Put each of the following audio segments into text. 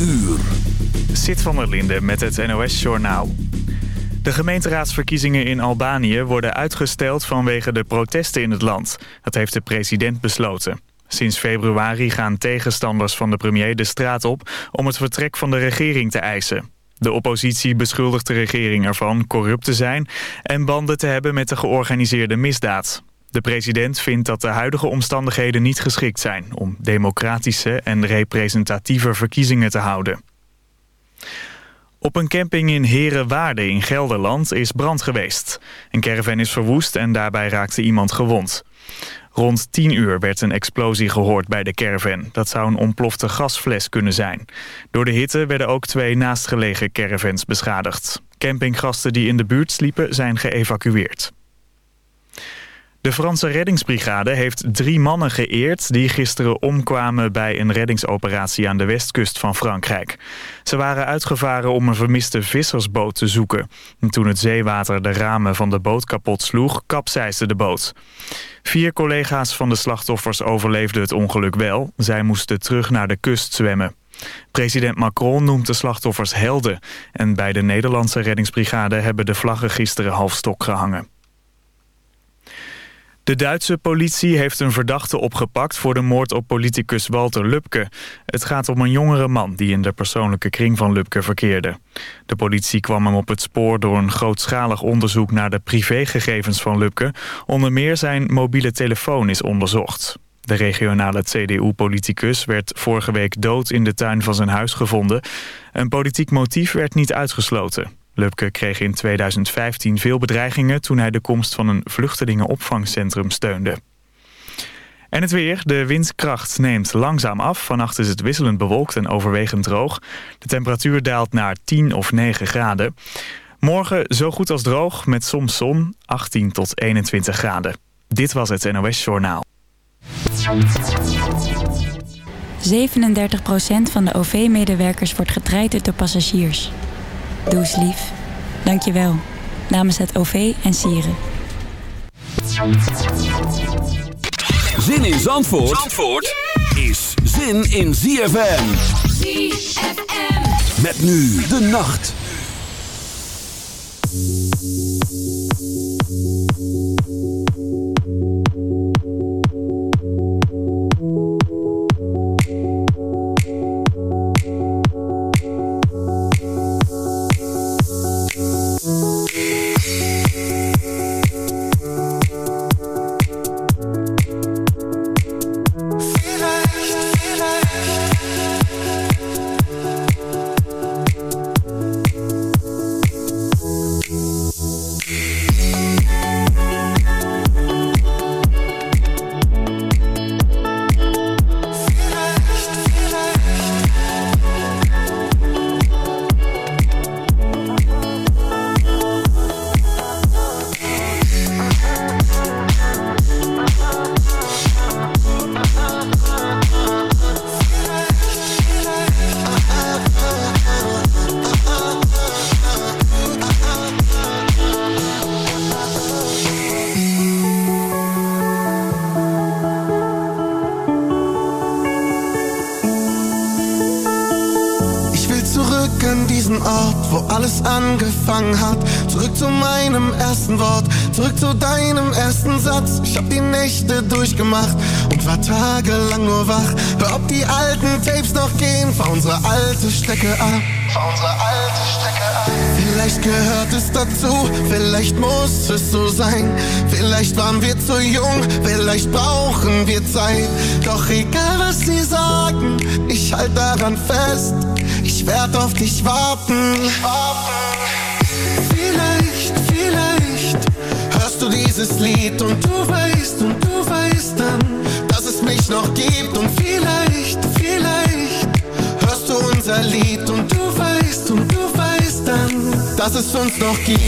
uur. Zit van der Linde met het NOS-journaal. De gemeenteraadsverkiezingen in Albanië worden uitgesteld vanwege de protesten in het land. Dat heeft de president besloten. Sinds februari gaan tegenstanders van de premier de straat op om het vertrek van de regering te eisen. De oppositie beschuldigt de regering ervan corrupt te zijn en banden te hebben met de georganiseerde misdaad. De president vindt dat de huidige omstandigheden niet geschikt zijn... om democratische en representatieve verkiezingen te houden. Op een camping in Herenwaarde in Gelderland is brand geweest. Een caravan is verwoest en daarbij raakte iemand gewond. Rond 10 uur werd een explosie gehoord bij de caravan. Dat zou een ontplofte gasfles kunnen zijn. Door de hitte werden ook twee naastgelegen caravans beschadigd. Campinggasten die in de buurt sliepen zijn geëvacueerd. De Franse reddingsbrigade heeft drie mannen geëerd... die gisteren omkwamen bij een reddingsoperatie aan de westkust van Frankrijk. Ze waren uitgevaren om een vermiste vissersboot te zoeken. En toen het zeewater de ramen van de boot kapot sloeg, kapseisde de boot. Vier collega's van de slachtoffers overleefden het ongeluk wel. Zij moesten terug naar de kust zwemmen. President Macron noemt de slachtoffers helden. En bij de Nederlandse reddingsbrigade hebben de vlaggen gisteren halfstok gehangen. De Duitse politie heeft een verdachte opgepakt voor de moord op politicus Walter Lubke. Het gaat om een jongere man die in de persoonlijke kring van Lubke verkeerde. De politie kwam hem op het spoor door een grootschalig onderzoek naar de privégegevens van Lubke. Onder meer zijn mobiele telefoon is onderzocht. De regionale CDU-politicus werd vorige week dood in de tuin van zijn huis gevonden. Een politiek motief werd niet uitgesloten. Lubke kreeg in 2015 veel bedreigingen toen hij de komst van een vluchtelingenopvangcentrum steunde. En het weer. De windkracht neemt langzaam af. Vannacht is het wisselend bewolkt en overwegend droog. De temperatuur daalt naar 10 of 9 graden. Morgen zo goed als droog met soms zon 18 tot 21 graden. Dit was het NOS Journaal. 37% van de OV-medewerkers wordt getraind door passagiers. Doe eens lief. Dank je wel. Namens het OV en Sieren. Zin in Zandvoort, Zandvoort is zin in ZFM. ZFM. Met nu de nacht. An diesen Ort, wo alles angefangen hat. Zurück zu meinem ersten Wort, zurück zu deinem ersten Satz. Ich hab die Nächte durchgemacht und war tagelang nur wach. Hör, ob die alten Tapes noch gehen, fahr unsere alte Strecke ab. Fahr unsere alte Strecke ab. Vielleicht gehört es dazu, vielleicht muss es so sein. Vielleicht waren wir zu jung, vielleicht brauchen wir Zeit. Doch egal was sie sagen, ich halt daran fest. Werd auf dich warten. Vielleicht, vielleicht hörst du dieses Lied und du weißt und du weißt dann, dass es mich noch gibt. Und vielleicht, vielleicht hörst du unser Lied und du weißt und du weißt dann, dass es uns noch gibt.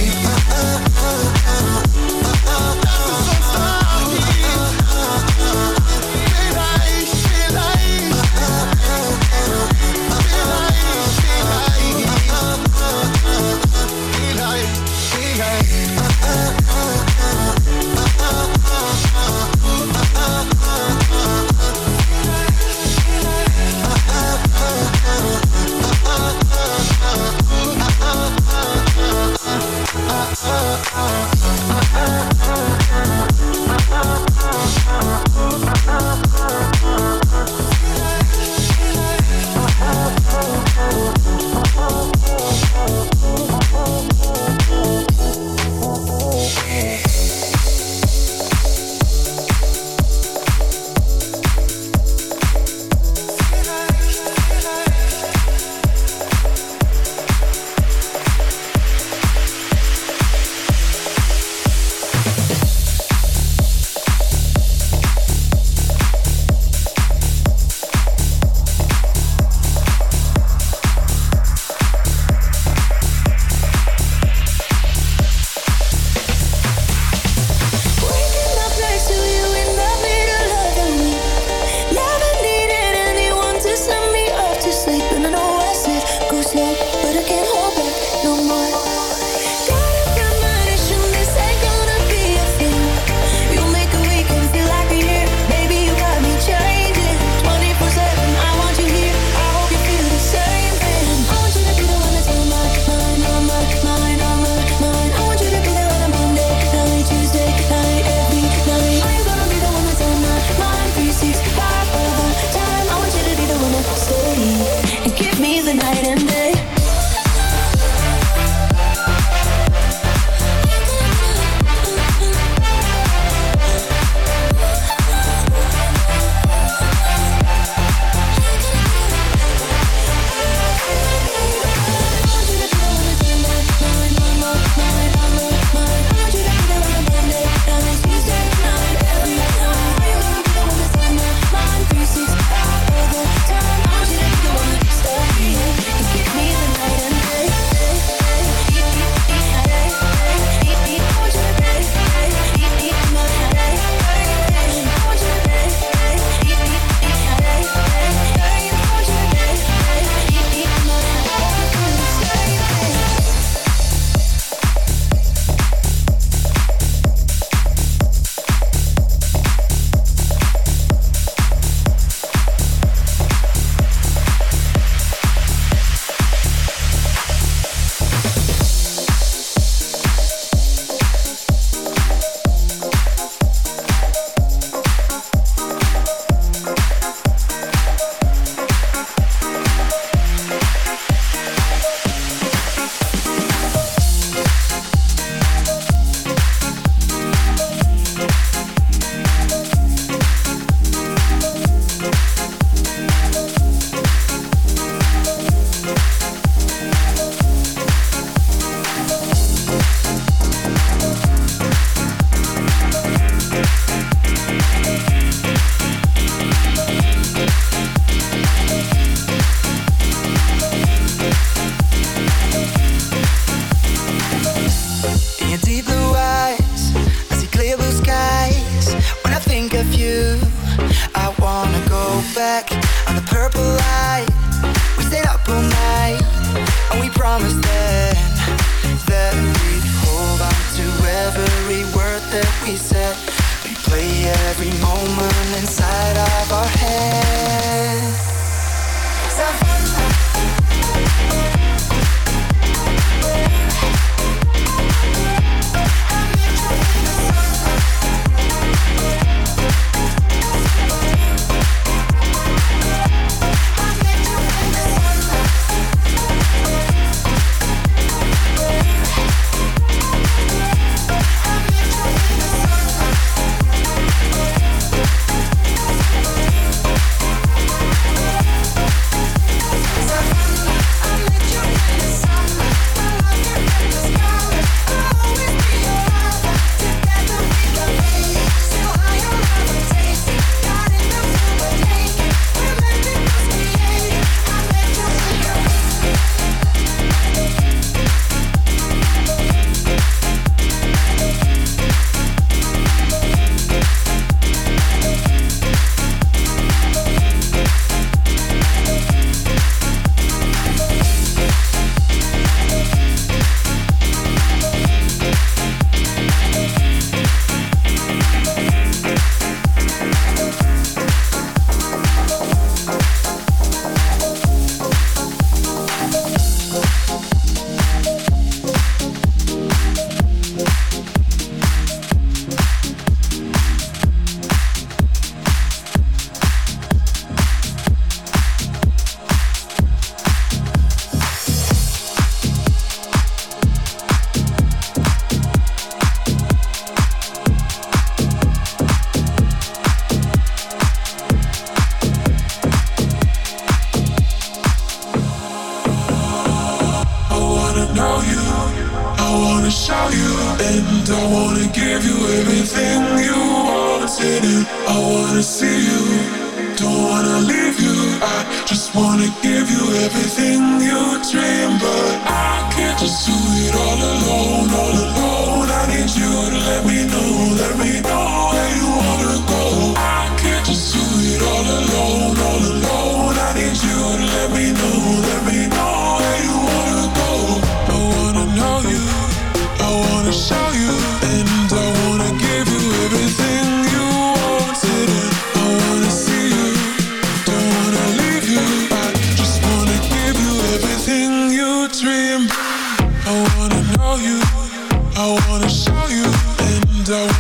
I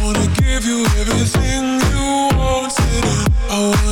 wanna give you everything you wanted I wanna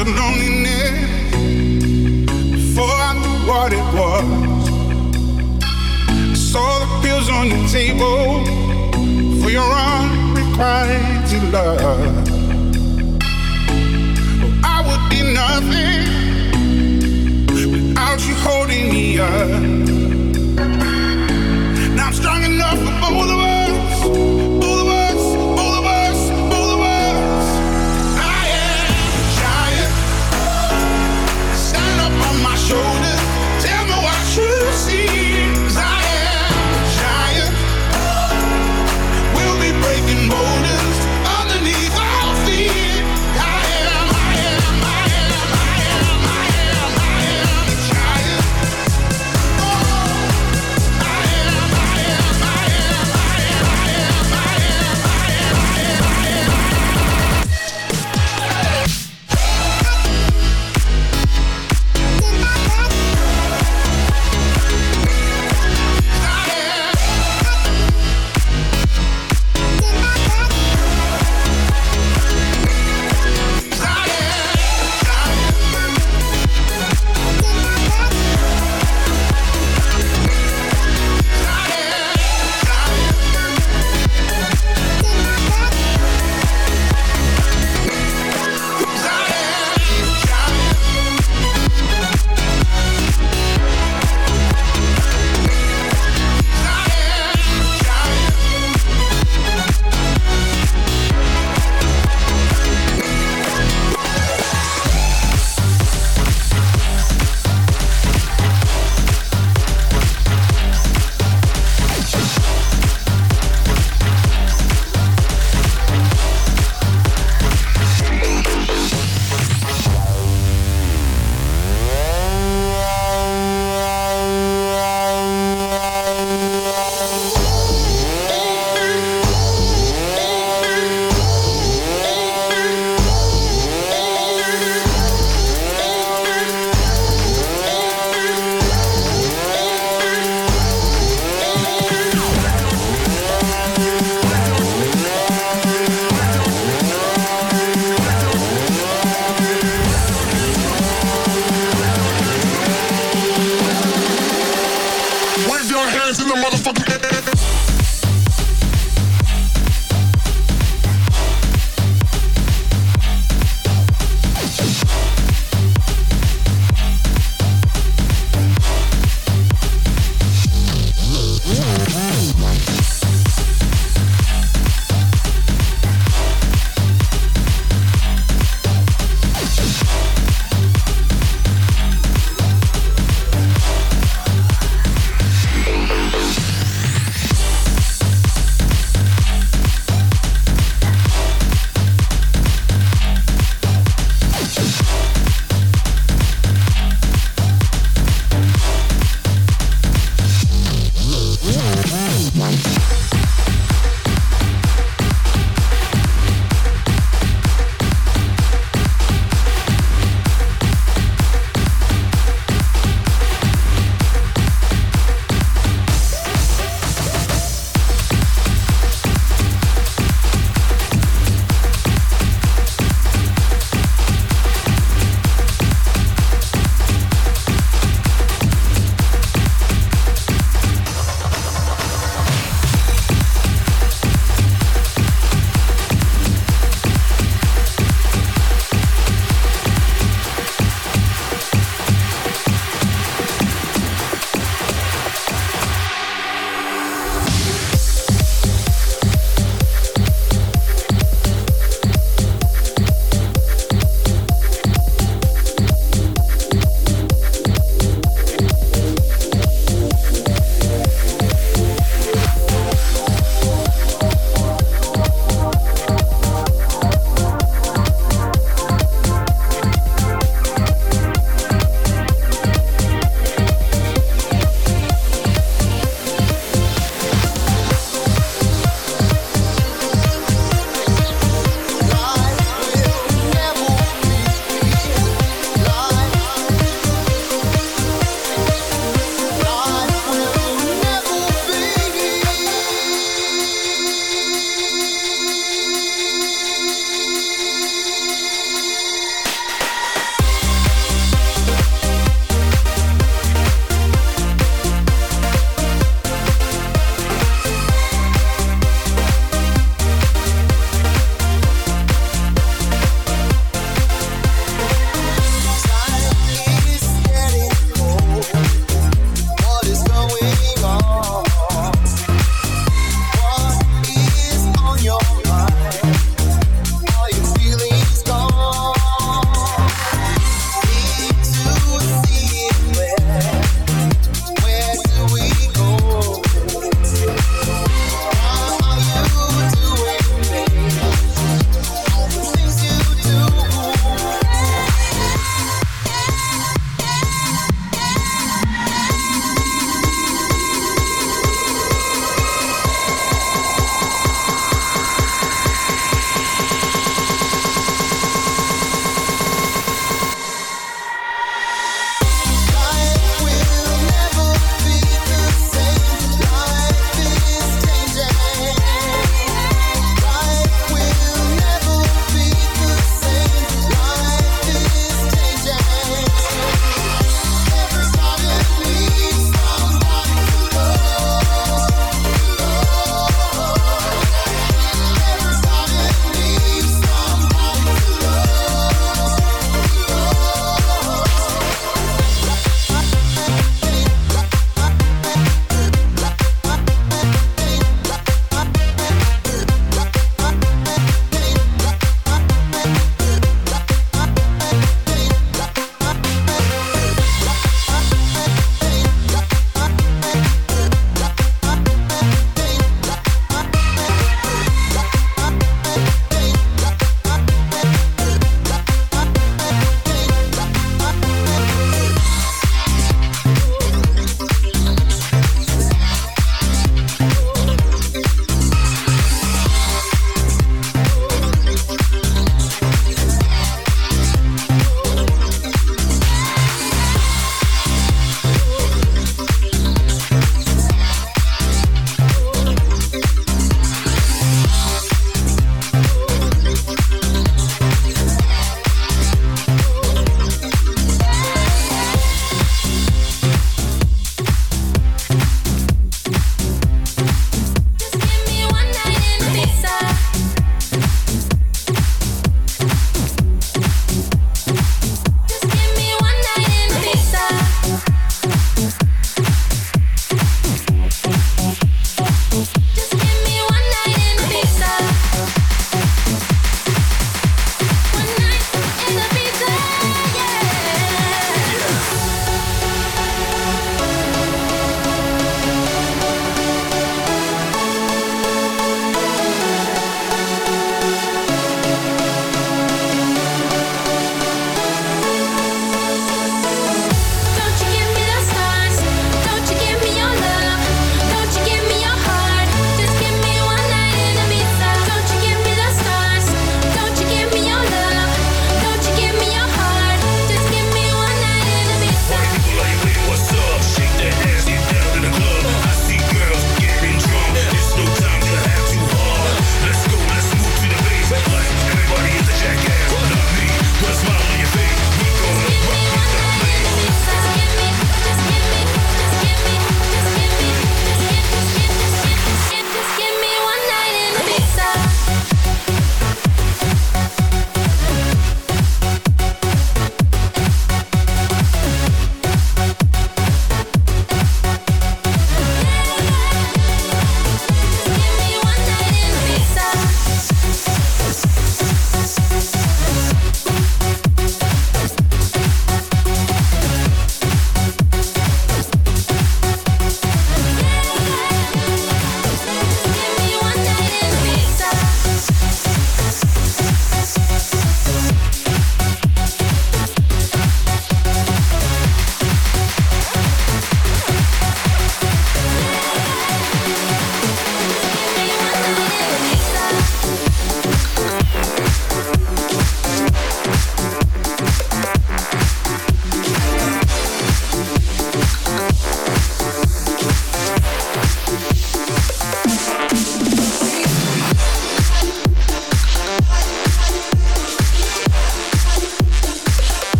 of loneliness before I knew what it was. I saw the pills on your table for your unrequited love. I would be nothing without you holding me up.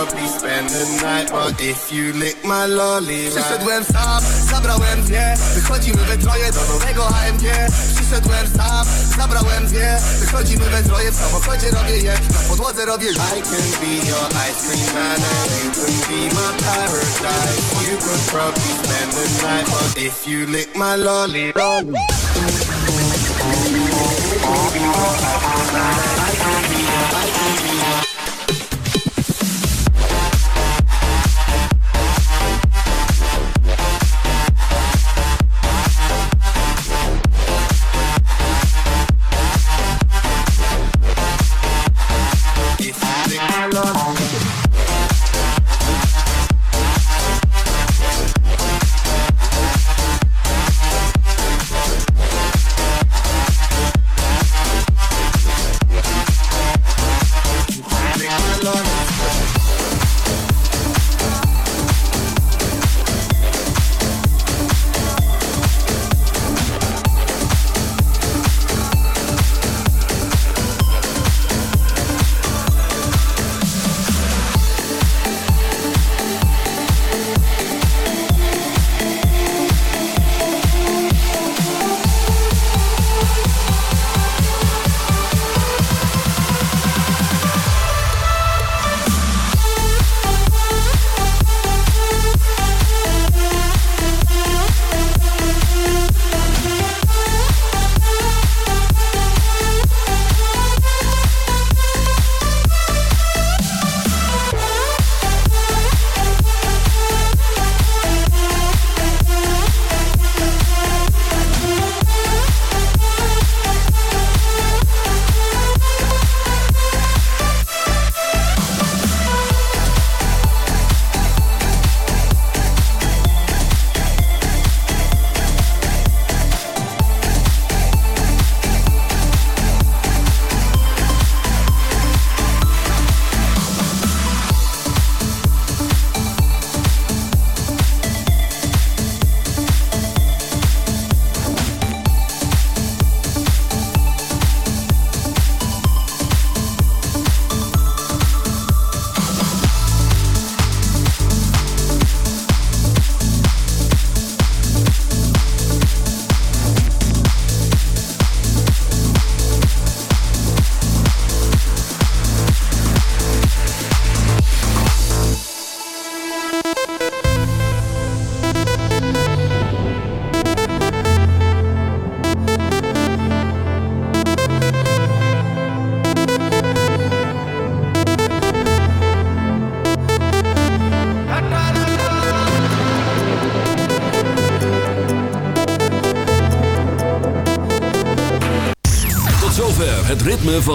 Probably spend the night, but if you lick my lolly, right? Przyszedłem sam, zabrałem dwie Wychodzimy we troje do nowego HMG Przyszedłem sam, zabrałem dwie Wychodzimy we troje, w samochodzie robię je Na podłodze robię I can be your ice cream man and you can be my paradise. You could probably spend the night, but if you lick my lolly, lolly.